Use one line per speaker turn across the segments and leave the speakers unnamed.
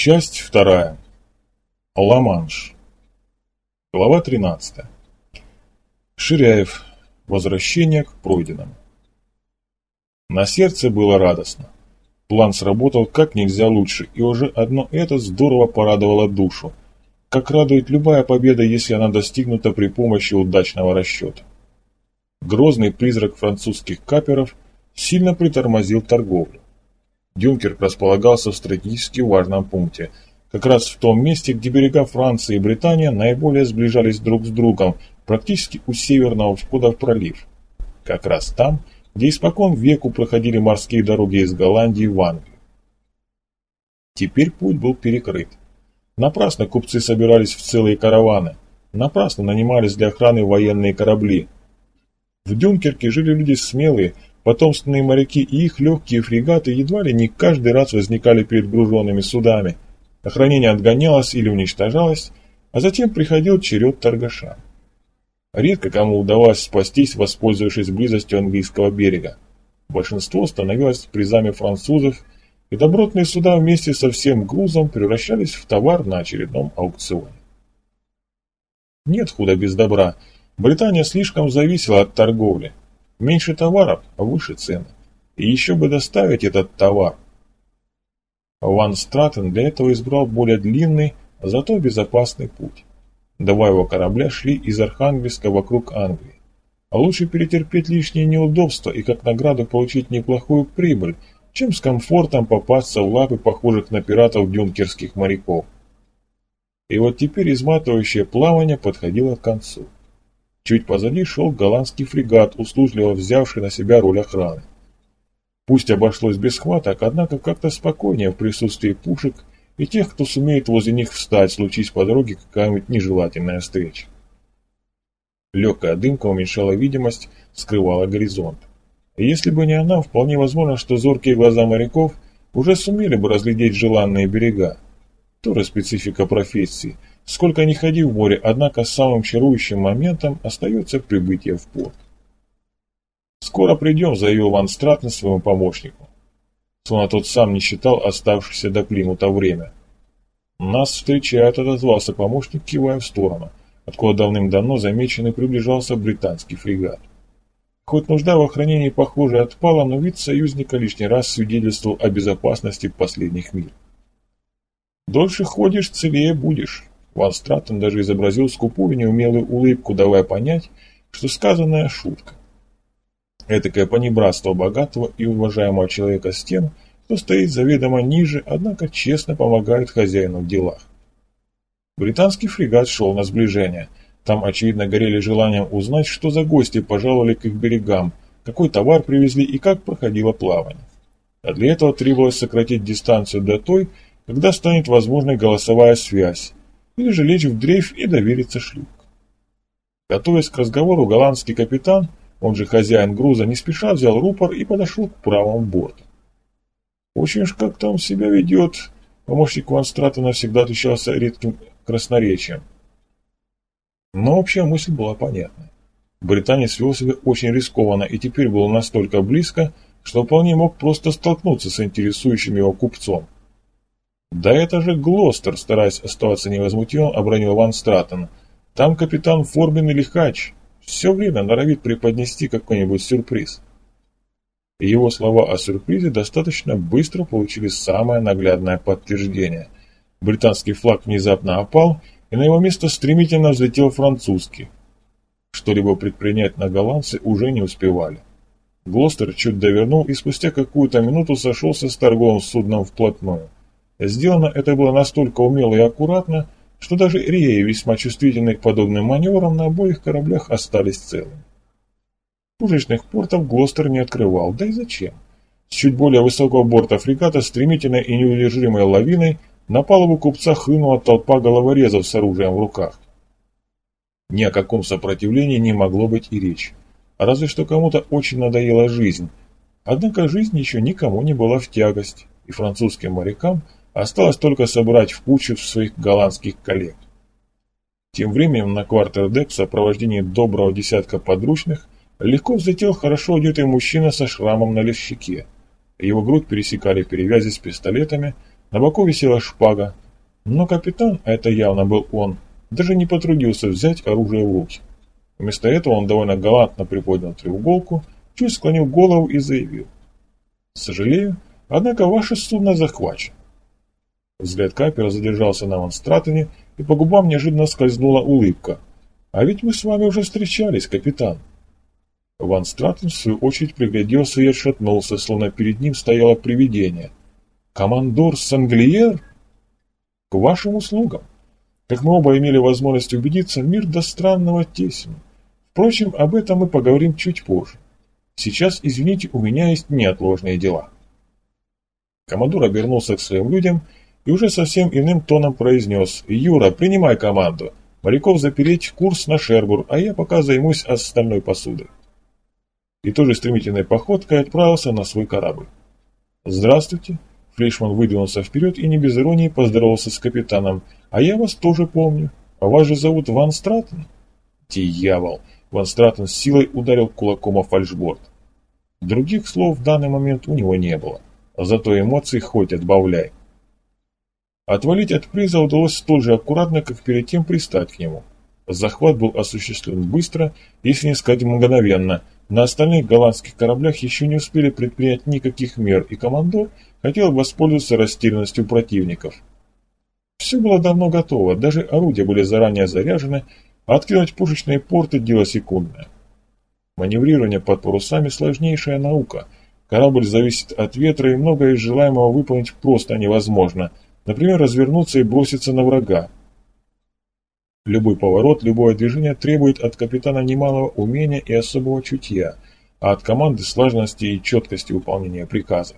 Часть вторая. Ла-Манш. Глава 13. Ширяев. Возвращение к пройденному. На сердце было радостно. План сработал как нельзя лучше, и уже одно это здорово порадовало душу. Как радует любая победа, если она достигнута при помощи удачного расчета. Грозный призрак французских каперов сильно притормозил торговлю. Дюнкерк располагался в стратегически важном пункте, как раз в том месте, где берега Франции и Британия наиболее сближались друг с другом, практически у северного входа в пролив. Как раз там, где испокон веку проходили морские дороги из Голландии в Англию. Теперь путь был перекрыт. Напрасно купцы собирались в целые караваны, напрасно нанимались для охраны военные корабли. В Дюнкерке жили люди смелые, Потомственные моряки и их легкие фрегаты едва ли не каждый раз возникали перед груженными судами. Охранение отгонялось или уничтожалось, а затем приходил черед торгаша. Редко кому удавалось спастись, воспользовавшись близостью английского берега. Большинство становилось призами французов, и добротные суда вместе со всем грузом превращались в товар на очередном аукционе. Нет худа без добра. Британия слишком зависела от торговли. Меньше товаров, а выше цены. И еще бы доставить этот товар. Ван Стратен для этого избрал более длинный, зато безопасный путь. Два его корабля шли из Архангельска вокруг Англии. А лучше перетерпеть лишние неудобства и как награду получить неплохую прибыль, чем с комфортом попасться в лапы похожих на пиратов дюнкерских моряков. И вот теперь изматывающее плавание подходило к концу. Чуть позади шел голландский фрегат, услужливо взявший на себя роль охраны. Пусть обошлось без схваток, однако как-то спокойнее в присутствии пушек и тех, кто сумеет возле них встать, случись по дороге какая-нибудь нежелательная встреча. Легкая дымка уменьшала видимость, скрывала горизонт. И если бы не она, вполне возможно, что зоркие глаза моряков уже сумели бы разглядеть желанные берега. Тоже специфика профессии – Сколько ни ходи в море, однако самым чарующим моментом остается прибытие в порт. «Скоро придем», — заявил Ван Стратен своему помощнику. Словно тот сам не считал оставшееся до Плимута время. «Нас встречают», — отозвался помощник, кивая в сторону, откуда давным-давно замеченный приближался британский фрегат. Хоть нужда в охранении, похоже, отпала, но вид союзника лишний раз свидетельствовал о безопасности последних миль. «Дольше ходишь, целее будешь». Ван Стратон даже изобразил скупую неумелую улыбку, давая понять, что сказанная шутка. Этакое понебратство богатого и уважаемого человека с тем, кто стоит заведомо ниже, однако честно помогает хозяину в делах. Британский фрегат шел на сближение. Там, очевидно, горели желанием узнать, что за гости пожаловали к их берегам, какой товар привезли и как проходило плавание. А для этого требовалось сократить дистанцию до той, когда станет возможной голосовая связь, или же лечь в дрейф и довериться шлюпке. Готовясь к разговору, голландский капитан, он же хозяин груза, не спеша взял рупор и подошел к правому борту. Очень уж как там себя ведет, помощник Ван Стратона всегда отличался редким красноречием. Но общая мысль была понятна. Британец вел себя очень рискованно и теперь был настолько близко, что вполне мог просто столкнуться с интересующим его купцом. «Да это же Глостер», стараясь оставаться невозмутимым, обронил Ван Стратон. «Там капитан Формин и Лихач. Все время норовит преподнести какой-нибудь сюрприз». Его слова о сюрпризе достаточно быстро получили самое наглядное подтверждение. Британский флаг внезапно опал, и на его место стремительно взлетел французский. Что-либо предпринять на голландцы уже не успевали. Глостер чуть довернул и спустя какую-то минуту сошелся с торговым судном вплотную. Сделано это было настолько умело и аккуратно, что даже реи, весьма чувствительные к подобным маневрам, на обоих кораблях остались целыми. Пушечных портов Глостер не открывал, да и зачем? С чуть более высокого борта фрегата стремительной и неудержимой лавиной на палубу купца хлынула толпа головорезов с оружием в руках. Ни о каком сопротивлении не могло быть и речи. Разве что кому-то очень надоела жизнь. Однако жизнь еще никому не была в тягость, и французским морякам – Осталось только собрать в кучу своих голландских коллег. Тем временем на квартердек в сопровождении доброго десятка подручных легко взлетел хорошо одетый мужчина со шрамом на щеке. Его грудь пересекали перевязи с пистолетами, на боку висела шпага, но капитан, а это явно был он, даже не потрудился взять оружие в руки. Вместо этого он довольно галантно приподнял треуголку, чуть склонил голову и заявил. «Сожалею, однако ваше судно захвачено». Взгляд капера задержался на Ванстратене, и по губам неожиданно скользнула улыбка. «А ведь мы с вами уже встречались, капитан». Ван Стратен, в свою очередь, пригляделся и отшатнулся, словно перед ним стояло привидение. «Командор Санглиер?» «К вашим услугам!» Как мы оба имели возможность убедиться, мир до странного тесен. Впрочем, об этом мы поговорим чуть позже. Сейчас, извините, у меня есть неотложные дела. Командор обернулся к своим людям и уже совсем иным тоном произнес «Юра, принимай команду. Моряков запереть курс на Шербур, а я пока займусь остальной посудой». И тоже стремительной походкой отправился на свой корабль. «Здравствуйте!» Флейшман выдвинулся вперед и не без иронии поздоровался с капитаном. «А я вас тоже помню. А вас же зовут Ван Стратен?» «Дьявол!» Ван Стратен с силой ударил кулаком о фальшборд. Других слов в данный момент у него не было. Зато эмоций хоть отбавляй. Отвалить от приза удалось столь же аккуратно, как перед тем пристать к нему. Захват был осуществлен быстро, если не сказать мгновенно. На остальных голландских кораблях еще не успели предпринять никаких мер, и командор хотел воспользоваться растерянностью противников. Все было давно готово, даже орудия были заранее заряжены, а откинуть пушечные порты – дело секундное. Маневрирование под парусами – сложнейшая наука. Корабль зависит от ветра, и многое желаемого выполнить просто невозможно. Например, развернуться и броситься на врага. Любой поворот, любое движение требует от капитана немалого умения и особого чутья, а от команды слаженности и четкости выполнения приказов.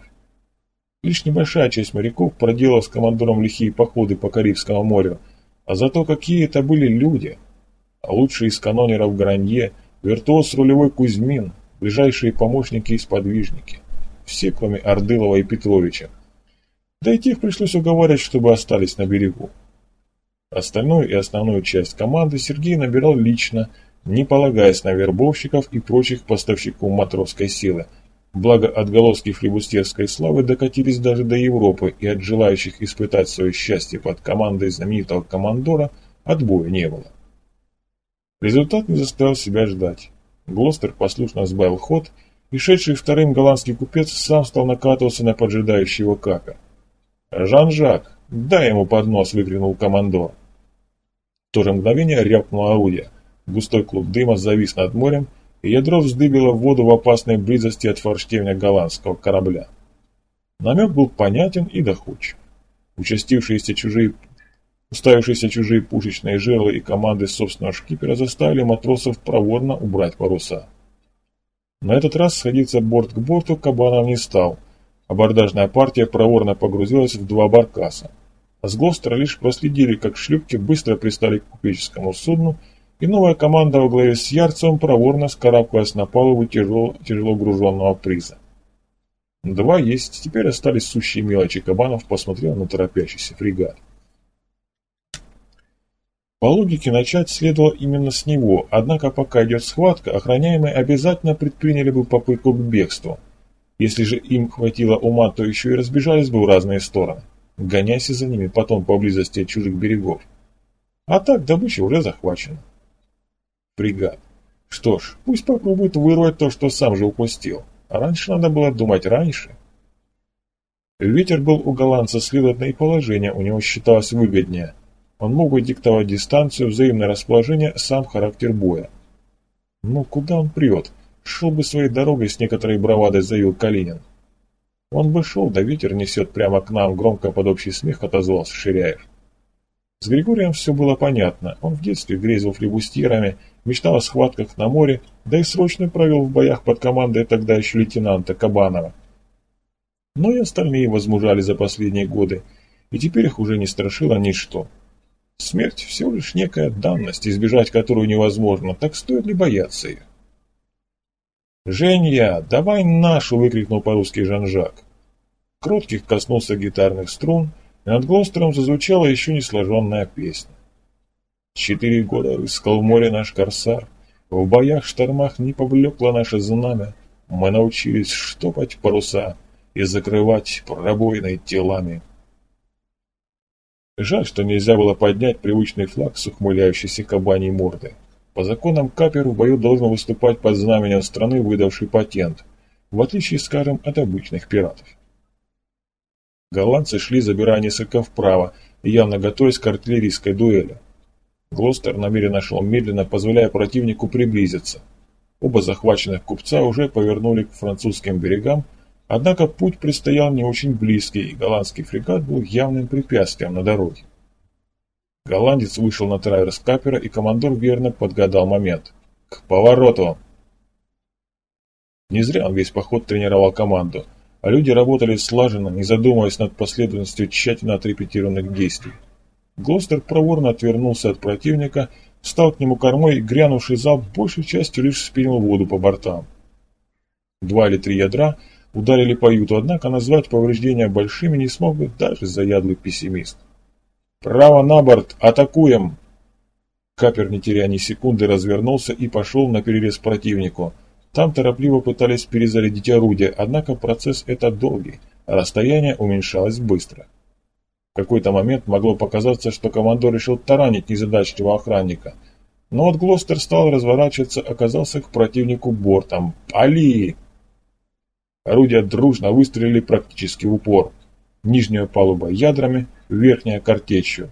Лишь небольшая часть моряков проделала с командором лихие походы по Карибскому морю, а зато какие это были люди. А лучшие из канонеров Гранье, виртуоз рулевой Кузьмин, ближайшие помощники и сподвижники. Все, кроме Ордылова и Петровича. Да и тех пришлось уговаривать, чтобы остались на берегу. Остальную и основную часть команды Сергей набирал лично, не полагаясь на вербовщиков и прочих поставщиков матросской силы – Благо отголоски флибустерской славы докатились даже до Европы, и от желающих испытать свое счастье под командой знаменитого командора отбоя не было. Результат не заставил себя ждать. Глостер послушно сбавил ход, и шедший вторым голландский купец сам стал накатываться на поджидающего кака. «Жан-Жак, дай ему поднос!» — выкрикнул командор. В то же мгновение рявкнуло орудие. Густой клуб дыма завис над морем, и ядро вздыбило воду в опасной близости от форштевня голландского корабля. Намек был понятен и доходчив. Участившиеся чужие, уставившиеся чужие пушечные жерлы и команды собственного шкипера заставили матросов проворно убрать паруса. На этот раз сходиться борт к борту Кабанов не стал. Абордажная партия проворно погрузилась в два баркаса. А с Глостера лишь проследили, как шлюпки быстро пристали к купеческому судну и новая команда во главе с Ярцевым проворно скарабкалась на палубу тяжело, тяжело груженного приза. Два есть, теперь остались сущие мелочи. Кабанов посмотрел на торопящийся фрегат. По логике начать следовало именно с него, однако пока идет схватка, охраняемые обязательно предприняли бы попытку к бегству. Если же им хватило ума, то еще и разбежались бы в разные стороны. Гоняйся за ними потом поблизости от чужих берегов. А так добыча уже захвачена фрегат. Что ж, пусть попробует вырвать то, что сам же упустил. А раньше надо было думать раньше. Ветер был у голландца следовательно и положение у него считалось выгоднее. Он мог бы диктовать дистанцию, взаимное расположение, сам характер боя. Ну, куда он прет? Шел бы своей дорогой с некоторой бравадой, заявил Калинин. Он бы шел, да ветер несет прямо к нам, громко под общий смех отозвался Ширяев. С Григорием все было понятно. Он в детстве грезил флебустьерами, мечтал о схватках на море, да и срочно провел в боях под командой тогда еще лейтенанта Кабанова. Но и остальные возмужали за последние годы, и теперь их уже не страшило ничто. Смерть всего лишь некая данность, избежать которую невозможно, так стоит ли бояться ее? «Женя, давай нашу!» — выкрикнул по-русски Жан-Жак. Кротких коснулся гитарных струн, и над Глостером зазвучала еще не сложенная песня. Четыре года рыскал в море наш корсар, в боях-штормах не поблекло наше знамя, мы научились штопать паруса и закрывать пробойной телами. Жаль, что нельзя было поднять привычный флаг с ухмыляющейся кабаней мордой. По законам Капер в бою должен выступать под знаменем страны, выдавшей патент, в отличие, скажем, от обычных пиратов. Голландцы шли, забирая несколько вправо, явно готовясь к артиллерийской дуэли. Глостер намеренно шел медленно, позволяя противнику приблизиться. Оба захваченных купца уже повернули к французским берегам, однако путь предстоял не очень близкий, и голландский фрегат был явным препятствием на дороге. Голландец вышел на траверс капера, и командор верно подгадал момент. «К повороту!» Не зря он весь поход тренировал команду, а люди работали слаженно, не задумываясь над последовательностью тщательно отрепетированных действий. Глостер проворно отвернулся от противника, встал к нему кормой грянувший залп большей частью лишь спинил воду по бортам. Два или три ядра ударили по юту, однако назвать повреждения большими не смог бы даже заядлый пессимист. «Право на борт! Атакуем!» Капер, не теряя ни секунды, развернулся и пошел на перерез противнику. Там торопливо пытались перезарядить орудие, однако процесс этот долгий, а расстояние уменьшалось быстро. В какой-то момент могло показаться, что командор решил таранить незадачливого охранника. Но вот Глостер стал разворачиваться, оказался к противнику бортом. «Пали!» Орудия дружно выстрелили практически в упор. Нижняя палуба ядрами – верхняя картечью.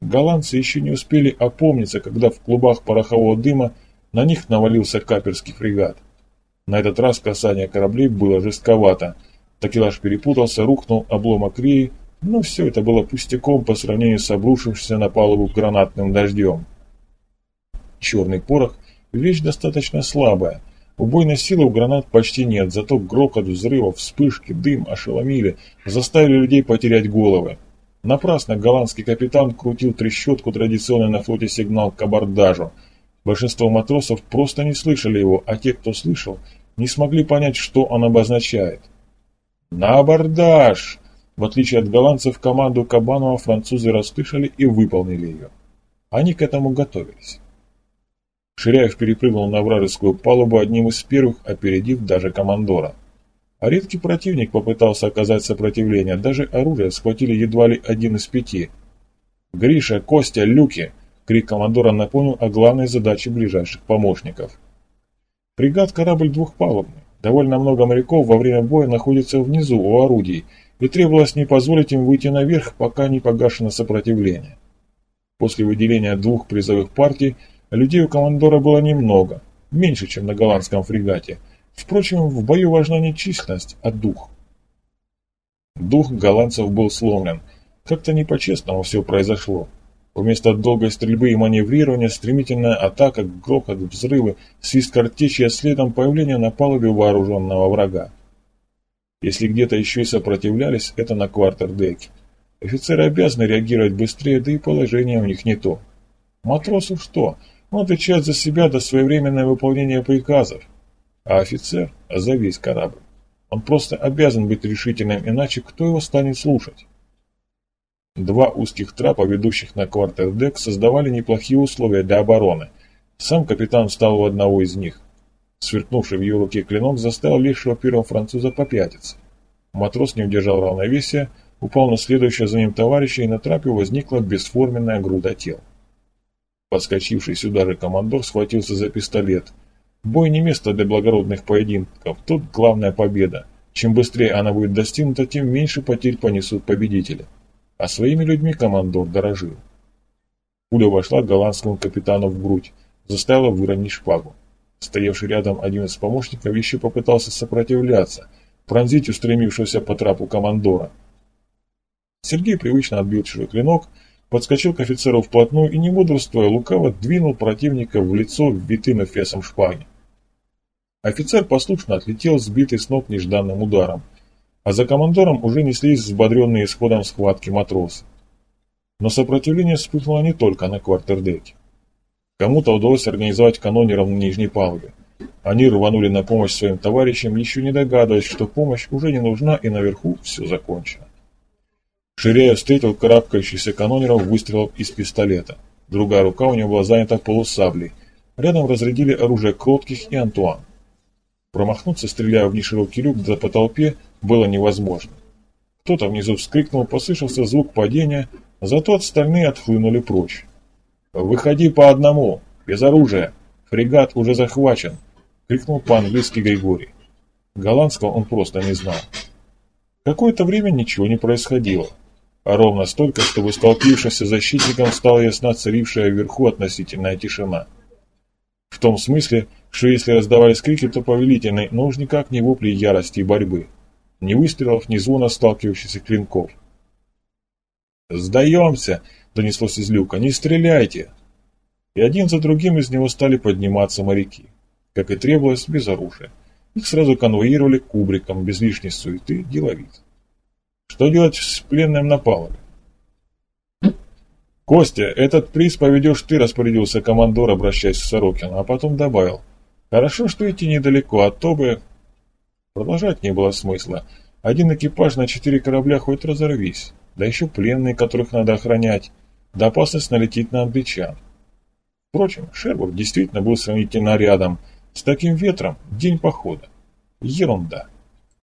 Голландцы еще не успели опомниться, когда в клубах порохового дыма на них навалился каперский фрегат. На этот раз касание кораблей было жестковато. Такелаж перепутался, рухнул обломок реи, но все это было пустяком по сравнению с обрушившимся на палубу гранатным дождем. Черный порох – вещь достаточно слабая. Убойной силы у гранат почти нет, зато грохот взрывов, вспышки, дым ошеломили, заставили людей потерять головы. Напрасно голландский капитан крутил трещотку, традиционный на флоте сигнал к абордажу. Большинство матросов просто не слышали его, а те, кто слышал, не смогли понять, что он обозначает. «На абордаж!» В отличие от голландцев, команду Кабанова французы расслышали и выполнили ее. Они к этому готовились. Ширяев перепрыгнул на вражескую палубу одним из первых, опередив даже командора. А редкий противник попытался оказать сопротивление, даже оружие схватили едва ли один из пяти. «Гриша, Костя, Люки!» — крик командора напомнил о главной задаче ближайших помощников. Фрегат корабль двухпалубный. Довольно много моряков во время боя находится внизу у орудий, и требовалось не позволить им выйти наверх, пока не погашено сопротивление. После выделения двух призовых партий людей у командора было немного, меньше, чем на голландском фрегате — Впрочем, в бою важна не численность, а дух. Дух голландцев был сломлен. Как-то не по-честному все произошло. Вместо долгой стрельбы и маневрирования стремительная атака, грохот, взрывы, свист картечи, а следом появление на палубе вооруженного врага. Если где-то еще и сопротивлялись, это на квартердеке. Офицеры обязаны реагировать быстрее, да и положение у них не то. Матросу что? Он отвечает за себя до своевременное выполнение приказов а офицер за весь корабль. Он просто обязан быть решительным, иначе кто его станет слушать? Два узких трапа, ведущих на квартердек, создавали неплохие условия для обороны. Сам капитан встал в одного из них. Сверкнувший в ее руке клинок заставил лишнего первого француза попятиться. Матрос не удержал равновесия, упал на следующего за ним товарища, и на трапе возникла бесформенная груда тел. Подскочивший сюда же командор схватился за пистолет – Бой не место для благородных поединков, тут главная победа. Чем быстрее она будет достигнута, тем меньше потерь понесут победители. А своими людьми командор дорожил. Пуля вошла голландскому капитану в грудь, заставила выронить шпагу. Стоявший рядом один из помощников еще попытался сопротивляться, пронзить устремившегося по трапу командора. Сергей привычно отбил чужой клинок, подскочил к офицеру вплотную и, не мудрствуя, лукаво двинул противника в лицо вбитым эфесом шпаги. Офицер послушно отлетел, сбитый с ног нежданным ударом, а за командором уже неслись взбодренные исходом схватки матросы. Но сопротивление вспыхнуло не только на квартердеке. Кому-то удалось организовать канонеров на нижней палубе. Они рванули на помощь своим товарищам, еще не догадываясь, что помощь уже не нужна и наверху все закончено. Ширяя встретил карабкающихся канонеров выстрелом из пистолета. Другая рука у него была занята полусаблей. Рядом разрядили оружие Кротких и Антуан. Промахнуться, стреляя в неширокий люк да по толпе, было невозможно. Кто-то внизу вскрикнул, послышался звук падения, Зато остальные отхлынули прочь. «Выходи по одному, без оружия, фрегат уже захвачен!» — крикнул по-английски Григорий. Голландского он просто не знал. Какое-то время ничего не происходило. А ровно столько, чтобы столпившимся защитникам стала ясна царившая вверху относительная тишина. В том смысле, что если раздавались крики, то повелительные, но уж никак не вопли ярости и борьбы. Ни выстрелов, ни звона сталкивающихся клинков. «Сдаемся!» — донеслось из люка. «Не стреляйте!» И один за другим из него стали подниматься моряки. Как и требовалось, без оружия. Их сразу конвоировали кубриком, без лишней суеты, деловит. Что делать с пленным на палубе? «Костя, этот приз поведешь ты», — распорядился командор, обращаясь к Сорокину, а потом добавил. «Хорошо, что идти недалеко, а то бы...» Продолжать не было смысла. Один экипаж на четыре корабля хоть разорвись, да еще пленные, которых надо охранять, да опасность налетит на англичан. Впрочем, Шербург действительно был сравнительно рядом. С таким ветром день похода. Ерунда.